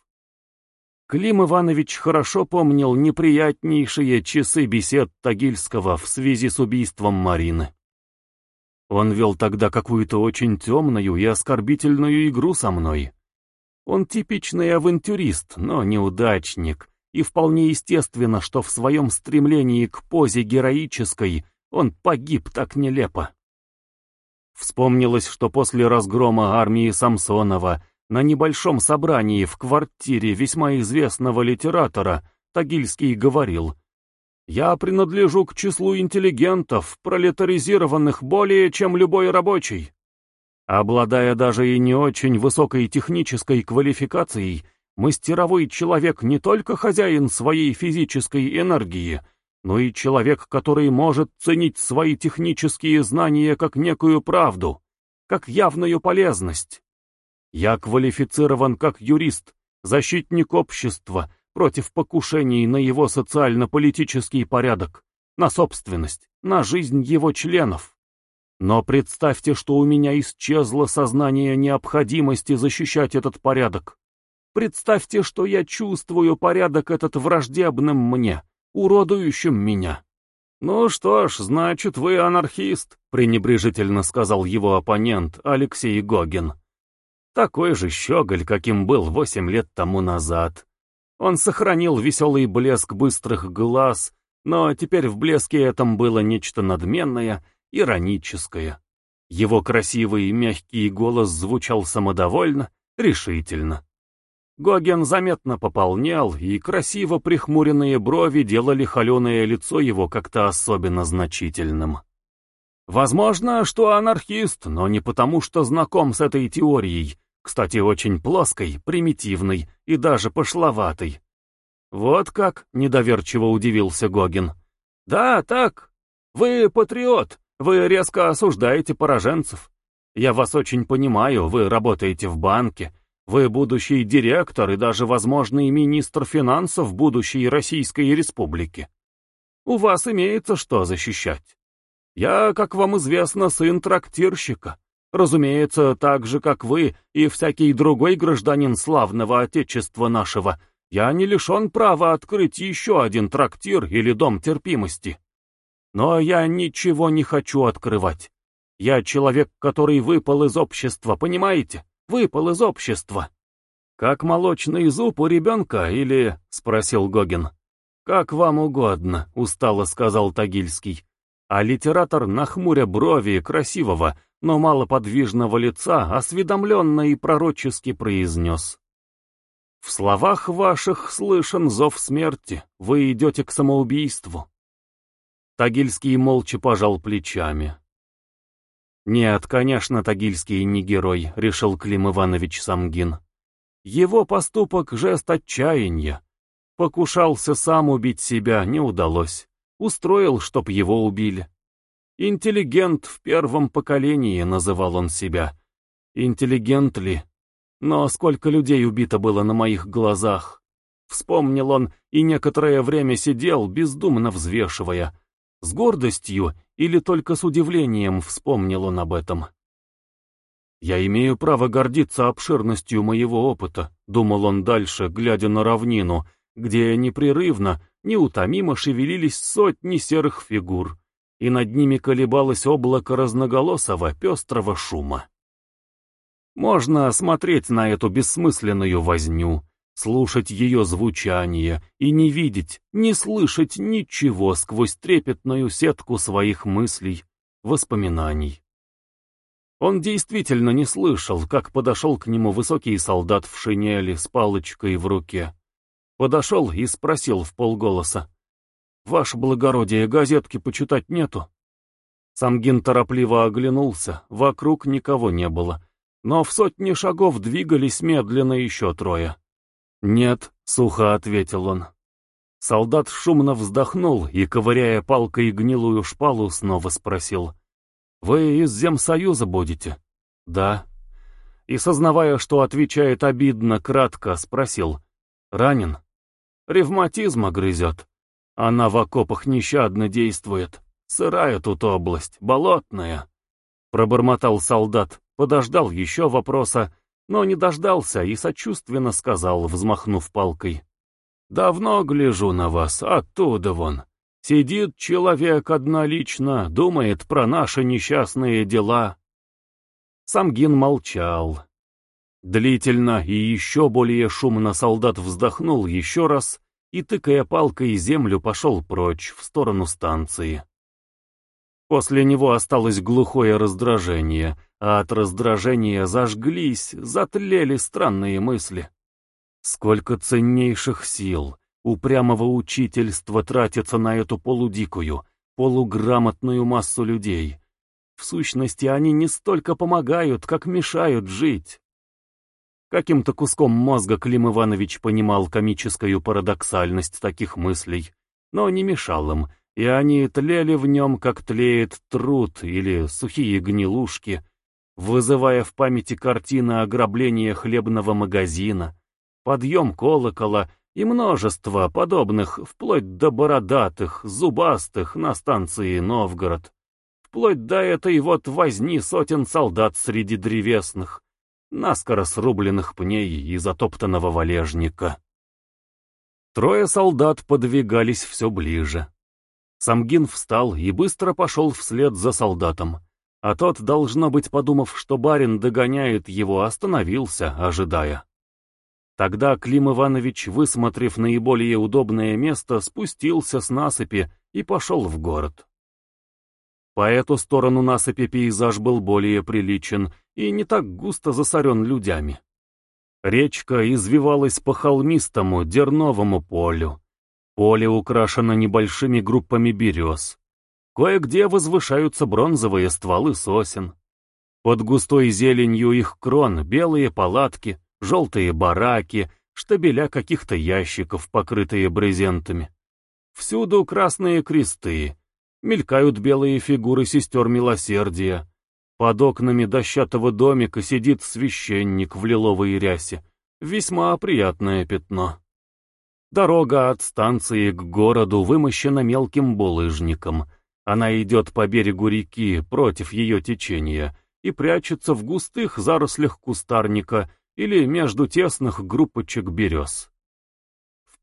Клим Иванович хорошо помнил неприятнейшие часы бесед Тагильского в связи с убийством Марины. Он вел тогда какую-то очень темную и оскорбительную игру со мной. Он типичный авантюрист, но неудачник, и вполне естественно, что в своем стремлении к позе героической он погиб так нелепо. Вспомнилось, что после разгрома армии Самсонова на небольшом собрании в квартире весьма известного литератора Тагильский говорил «Я принадлежу к числу интеллигентов, пролетаризированных более, чем любой рабочий». Обладая даже и не очень высокой технической квалификацией, мастеровой человек не только хозяин своей физической энергии, но и человек, который может ценить свои технические знания как некую правду, как явную полезность. Я квалифицирован как юрист, защитник общества против покушений на его социально-политический порядок, на собственность, на жизнь его членов. Но представьте, что у меня исчезло сознание необходимости защищать этот порядок. Представьте, что я чувствую порядок этот враждебным мне, уродующим меня. «Ну что ж, значит, вы анархист», — пренебрежительно сказал его оппонент Алексей Гогин. Такой же щеголь, каким был восемь лет тому назад. Он сохранил веселый блеск быстрых глаз, но теперь в блеске этом было нечто надменное, ироническое. Его красивый мягкий голос звучал самодовольно, решительно. Гоген заметно пополнял, и красиво прихмуренные брови делали холеное лицо его как-то особенно значительным. Возможно, что анархист, но не потому, что знаком с этой теорией, кстати, очень плоской, примитивной и даже пошловатой. «Вот как?» — недоверчиво удивился Гогин. «Да, так. Вы патриот. Вы резко осуждаете пораженцев. Я вас очень понимаю, вы работаете в банке. Вы будущий директор и даже возможный министр финансов будущей Российской Республики. У вас имеется что защищать. Я, как вам известно, сын трактирщика. Разумеется, так же, как вы и всякий другой гражданин славного отечества нашего, я не лишен права открыть еще один трактир или дом терпимости. Но я ничего не хочу открывать. Я человек, который выпал из общества, понимаете? Выпал из общества. Как молочный зуб у ребенка или... — спросил Гогин. «Как вам угодно», — устало сказал Тагильский. А литератор, нахмуря брови красивого, но малоподвижного лица, осведомленно и пророчески произнес. «В словах ваших слышен зов смерти, вы идете к самоубийству». Тагильский молча пожал плечами. «Нет, конечно, Тагильский не герой», — решил Клим Иванович Самгин. «Его поступок — жест отчаяния. Покушался сам убить себя, не удалось. Устроил, чтоб его убили. Интеллигент в первом поколении называл он себя. Интеллигент ли? Но сколько людей убито было на моих глазах. Вспомнил он и некоторое время сидел, бездумно взвешивая. С гордостью или только с удивлением вспомнил он об этом. «Я имею право гордиться обширностью моего опыта», — думал он дальше, глядя на равнину, где непрерывно, неутомимо шевелились сотни серых фигур, и над ними колебалось облако разноголосого пестрого шума. Можно смотреть на эту бессмысленную возню, слушать ее звучание и не видеть, не слышать ничего сквозь трепетную сетку своих мыслей, воспоминаний. Он действительно не слышал, как подошел к нему высокий солдат в шинели с палочкой в руке. Подошел и спросил в полголоса. «Ваше благородие, газетки почитать нету?» Самгин торопливо оглянулся, вокруг никого не было, но в сотни шагов двигались медленно еще трое. «Нет», — сухо ответил он. Солдат шумно вздохнул и, ковыряя палкой гнилую шпалу, снова спросил. «Вы из Земсоюза будете?» «Да». И, сознавая, что отвечает обидно, кратко спросил. «Ранен?» Ревматизма грызет. Она в окопах нещадно действует. Сырая тут область, болотная. Пробормотал солдат, подождал еще вопроса, но не дождался и сочувственно сказал, взмахнув палкой. «Давно гляжу на вас, оттуда вон. Сидит человек однолично, думает про наши несчастные дела». Самгин молчал. Длительно и еще более шумно солдат вздохнул еще раз и, тыкая палкой землю, пошел прочь, в сторону станции. После него осталось глухое раздражение, а от раздражения зажглись, затлели странные мысли. Сколько ценнейших сил, упрямого учительства тратится на эту полудикую, полуграмотную массу людей. В сущности, они не столько помогают, как мешают жить. Каким-то куском мозга Клим Иванович понимал комическую парадоксальность таких мыслей, но не мешал им, и они тлели в нем, как тлеет труд или сухие гнилушки, вызывая в памяти картины ограбления хлебного магазина, подъем колокола и множество подобных, вплоть до бородатых, зубастых на станции Новгород, вплоть до этой вот возни сотен солдат среди древесных, наскоро срубленных пней и затоптанного валежника. Трое солдат подвигались все ближе. Самгин встал и быстро пошел вслед за солдатом, а тот, должно быть, подумав, что барин догоняет его, остановился, ожидая. Тогда Клим Иванович, высмотрев наиболее удобное место, спустился с насыпи и пошел в город. По эту сторону насыпи пейзаж был более приличен и не так густо засорен людьми. Речка извивалась по холмистому дерновому полю. Поле украшено небольшими группами берез. Кое-где возвышаются бронзовые стволы сосен. Под густой зеленью их крон белые палатки, желтые бараки, штабеля каких-то ящиков, покрытые брезентами. Всюду красные кресты, Мелькают белые фигуры сестер милосердия. Под окнами дощатого домика сидит священник в лиловой рясе. Весьма приятное пятно. Дорога от станции к городу вымощена мелким булыжником. Она идет по берегу реки, против ее течения, и прячется в густых зарослях кустарника или между тесных группочек берез.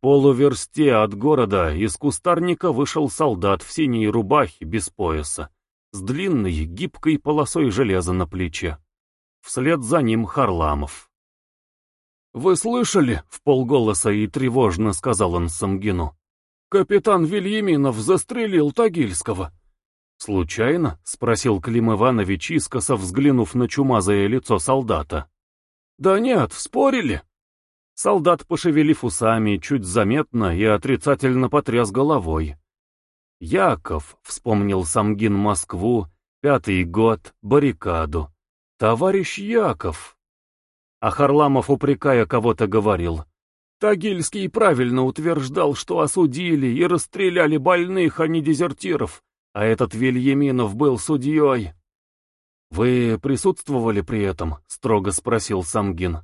Полуверсте от города из кустарника вышел солдат в синей рубахе без пояса, с длинной гибкой полосой железа на плече. Вслед за ним Харламов. «Вы слышали?» — в полголоса и тревожно сказал он Самгину. «Капитан Вильяминов застрелил Тагильского». «Случайно?» — спросил Клим Иванович, искоса взглянув на чумазое лицо солдата. «Да нет, спорили». Солдат, пошевелив усами, чуть заметно и отрицательно потряс головой. «Яков», — вспомнил Самгин Москву, пятый год, баррикаду. «Товарищ Яков». А Харламов, упрекая кого-то, говорил. «Тагильский правильно утверждал, что осудили и расстреляли больных, а не дезертиров а этот Вильяминов был судьей. «Вы присутствовали при этом?» — строго спросил Самгин.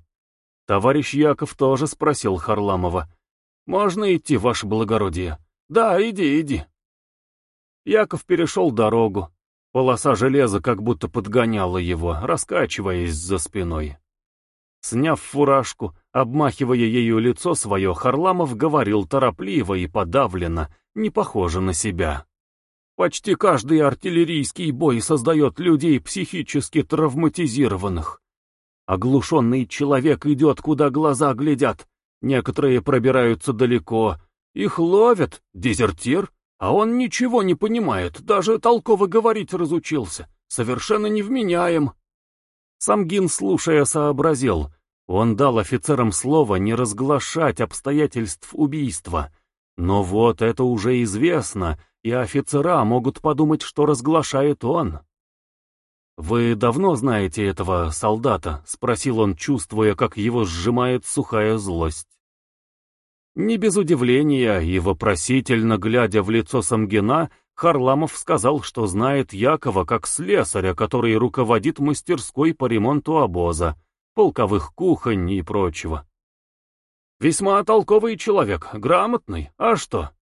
Товарищ Яков тоже спросил Харламова. «Можно идти, ваше благородие?» «Да, иди, иди». Яков перешел дорогу. Полоса железа как будто подгоняла его, раскачиваясь за спиной. Сняв фуражку, обмахивая ею лицо свое, Харламов говорил торопливо и подавленно, не похоже на себя. Почти каждый артиллерийский бой создает людей психически травматизированных. Оглушенный человек идет, куда глаза глядят. Некоторые пробираются далеко. Их ловят, дезертир, а он ничего не понимает, даже толково говорить разучился. Совершенно невменяем. Самгин, слушая, сообразил. Он дал офицерам слово не разглашать обстоятельств убийства. Но вот это уже известно, и офицера могут подумать, что разглашает он. «Вы давно знаете этого солдата?» — спросил он, чувствуя, как его сжимает сухая злость. Не без удивления и вопросительно глядя в лицо Самгина, Харламов сказал, что знает Якова как слесаря, который руководит мастерской по ремонту обоза, полковых кухонь и прочего. «Весьма толковый человек, грамотный, а что?»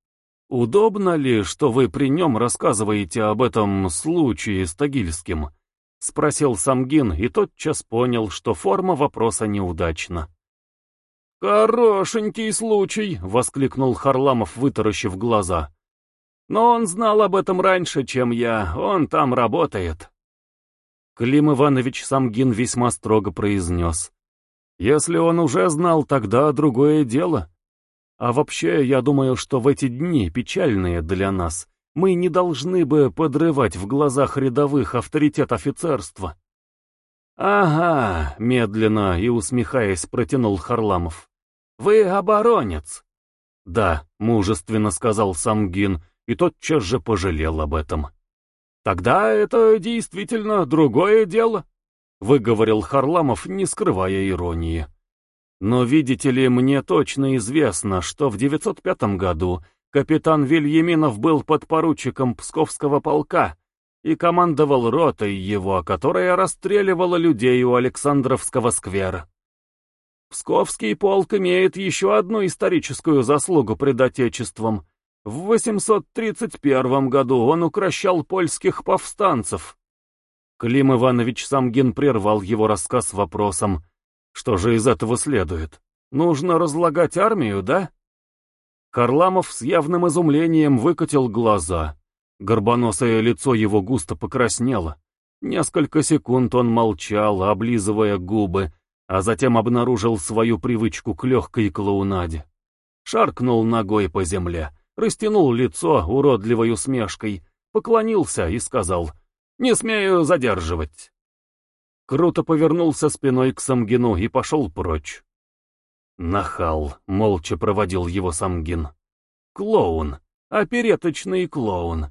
«Удобно ли, что вы при нем рассказываете об этом случае с Тагильским?» — спросил Самгин и тотчас понял, что форма вопроса неудачна. «Хорошенький случай!» — воскликнул Харламов, вытаращив глаза. «Но он знал об этом раньше, чем я, он там работает». Клим Иванович Самгин весьма строго произнес. «Если он уже знал, тогда другое дело». А вообще, я думаю, что в эти дни, печальные для нас, мы не должны бы подрывать в глазах рядовых авторитет офицерства. «Ага», — медленно и усмехаясь протянул Харламов. «Вы оборонец». «Да», — мужественно сказал Самгин, и тотчас же пожалел об этом. «Тогда это действительно другое дело», — выговорил Харламов, не скрывая иронии. Но, видите ли, мне точно известно, что в 905 году капитан Вильяминов был подпоручиком Псковского полка и командовал ротой его, которая расстреливала людей у Александровского сквера. Псковский полк имеет еще одну историческую заслугу пред Отечеством. В 831 году он укращал польских повстанцев. Клим Иванович Самгин прервал его рассказ вопросом, что же из этого следует? Нужно разлагать армию, да? Харламов с явным изумлением выкатил глаза. Горбоносое лицо его густо покраснело. Несколько секунд он молчал, облизывая губы, а затем обнаружил свою привычку к легкой клоунаде. Шаркнул ногой по земле, растянул лицо уродливой усмешкой, поклонился и сказал «Не смею задерживать». Круто повернулся спиной к Самгину и пошел прочь. Нахал, молча проводил его Самгин. Клоун, опереточный клоун.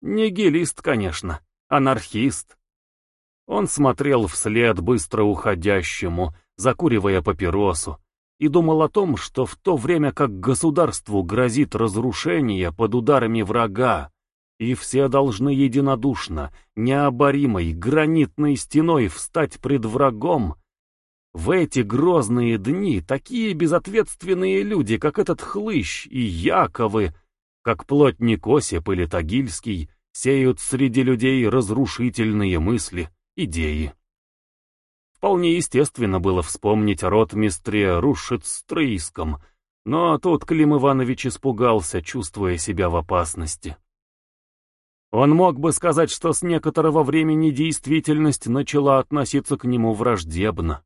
Нигилист, конечно, анархист. Он смотрел вслед быстро уходящему, закуривая папиросу, и думал о том, что в то время как государству грозит разрушение под ударами врага, и все должны единодушно, необоримой, гранитной стеной встать пред врагом. В эти грозные дни такие безответственные люди, как этот Хлыщ и Яковы, как плотник Осип или Тагильский, сеют среди людей разрушительные мысли, идеи. Вполне естественно было вспомнить о ротмистре Рушиц-Стрийском, но тут Клим Иванович испугался, чувствуя себя в опасности. Он мог бы сказать, что с некоторого времени действительность начала относиться к нему враждебно.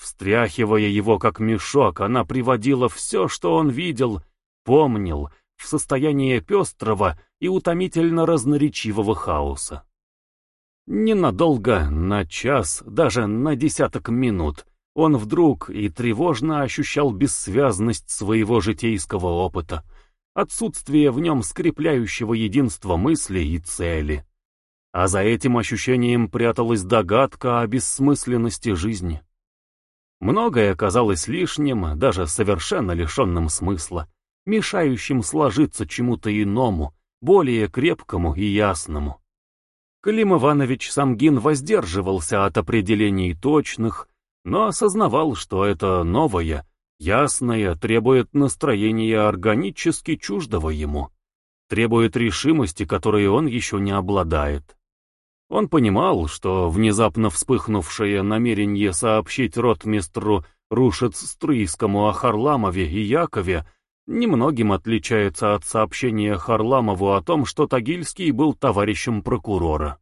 Встряхивая его как мешок, она приводила все, что он видел, помнил, в состояние пестрого и утомительно разноречивого хаоса. Ненадолго, на час, даже на десяток минут, он вдруг и тревожно ощущал бессвязность своего житейского опыта, отсутствие в нем скрепляющего единства мысли и цели. А за этим ощущением пряталась догадка о бессмысленности жизни. Многое казалось лишним, даже совершенно лишенным смысла, мешающим сложиться чему-то иному, более крепкому и ясному. Клим Иванович Самгин воздерживался от определений точных, но осознавал, что это новое, ясное требует настроения органически чуждого ему, требует решимости, которой он еще не обладает. Он понимал, что внезапно вспыхнувшее намерение сообщить ротмистру Рушец-Стрийскому о Харламове и Якове немногим отличается от сообщения Харламову о том, что Тагильский был товарищем прокурора.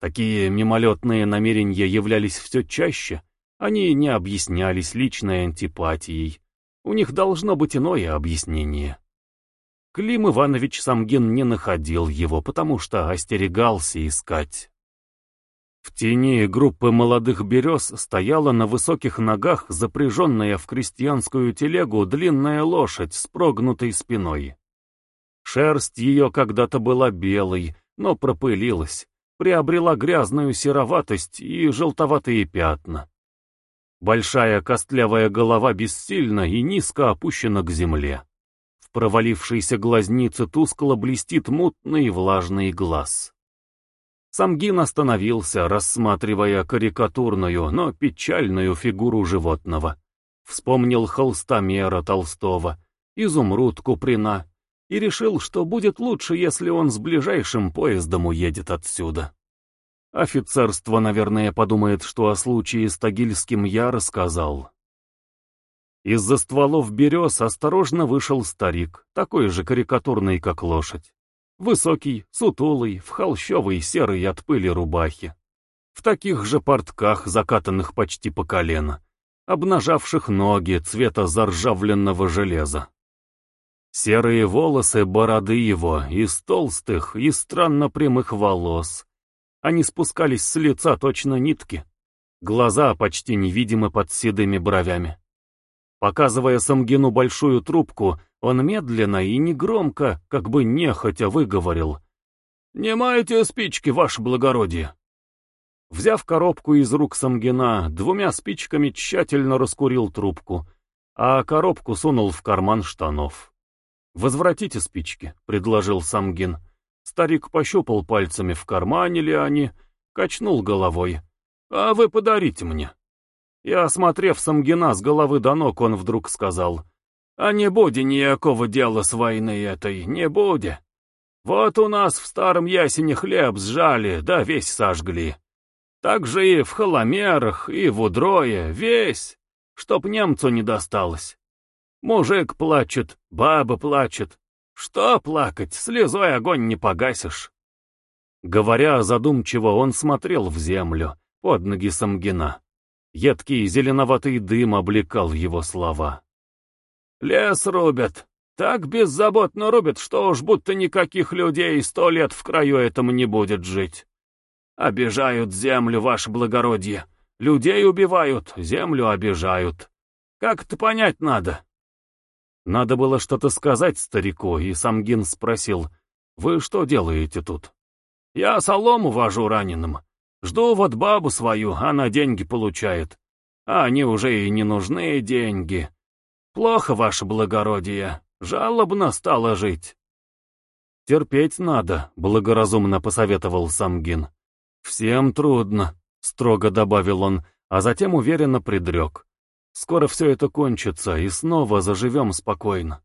Такие мимолетные намерения являлись все чаще, они не объяснялись личной антипатией. У них должно быть иное объяснение. Клим Иванович Самгин не находил его, потому что остерегался искать. В тени группы молодых берез стояла на высоких ногах запряженная в крестьянскую телегу длинная лошадь с прогнутой спиной. Шерсть ее когда-то была белой, но пропылилась, приобрела грязную сероватость и желтоватые пятна. Большая костлявая голова бессильно и низко опущена к земле провалившейся глазнице тускло блестит мутный влажный глаз. Самгин остановился, рассматривая карикатурную, но печальную фигуру животного. Вспомнил холстомера Толстого, изумруд Куприна, и решил, что будет лучше, если он с ближайшим поездом уедет отсюда. Офицерство, наверное, подумает, что о случае с Тагильским я рассказал. Из-за стволов берез осторожно вышел старик, такой же карикатурный, как лошадь. Высокий, сутулый, в холщовой серой от пыли рубахе. В таких же портках, закатанных почти по колено, обнажавших ноги цвета заржавленного железа. Серые волосы бороды его из толстых и странно прямых волос. Они спускались с лица точно нитки. Глаза почти невидимы под седыми бровями. Показывая Самгину большую трубку, он медленно и негромко, как бы нехотя выговорил. «Не маете спички, ваше благородие!» Взяв коробку из рук Самгина, двумя спичками тщательно раскурил трубку, а коробку сунул в карман штанов. «Возвратите спички», — предложил Самгин. Старик пощупал пальцами, в кармане ли они, качнул головой. «А вы подарите мне». И, осмотрев Самгина с головы до ног, он вдруг сказал, «А не буде никакого дела с войной этой, не буде. Вот у нас в старом ясене хлеб сжали, да весь сожгли. Так же и в холомерах, и в удрое, весь, чтоб немцу не досталось. Мужик плачет, баба плачет. Что плакать, слезой огонь не погасишь». Говоря задумчиво, он смотрел в землю, под ноги Самгина. Едкий зеленоватый дым облекал его слова. «Лес рубят. Так беззаботно рубят, что уж будто никаких людей сто лет в краю этому не будет жить. Обижают землю, ваше благородие. Людей убивают, землю обижают. Как это понять надо?» Надо было что-то сказать старику, и Самгин спросил, «Вы что делаете тут?» «Я солому вожу раненым. Жду вот бабу свою, она деньги получает. А они уже и не нужны деньги. Плохо, ваше благородие, жалобно стало жить. Терпеть надо, благоразумно посоветовал Самгин. Всем трудно, строго добавил он, а затем уверенно предрек. Скоро все это кончится, и снова заживем спокойно.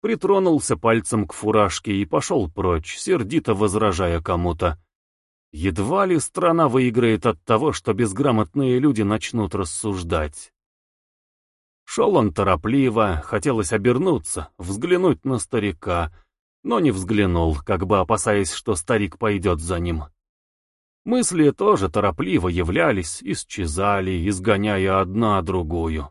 Притронулся пальцем к фуражке и пошел прочь, сердито возражая кому-то. Едва ли страна выиграет от того, что безграмотные люди начнут рассуждать. Шел он торопливо, хотелось обернуться, взглянуть на старика, но не взглянул, как бы опасаясь, что старик пойдет за ним. Мысли тоже торопливо являлись, исчезали, изгоняя одна другую.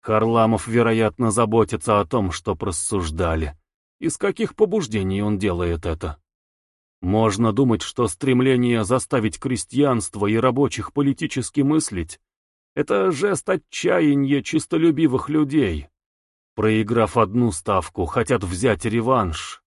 Харламов, вероятно, заботится о том, что просуждали. Из каких побуждений он делает это? Можно думать, что стремление заставить крестьянство и рабочих политически мыслить — это жест отчаяния чистолюбивых людей. Проиграв одну ставку, хотят взять реванш.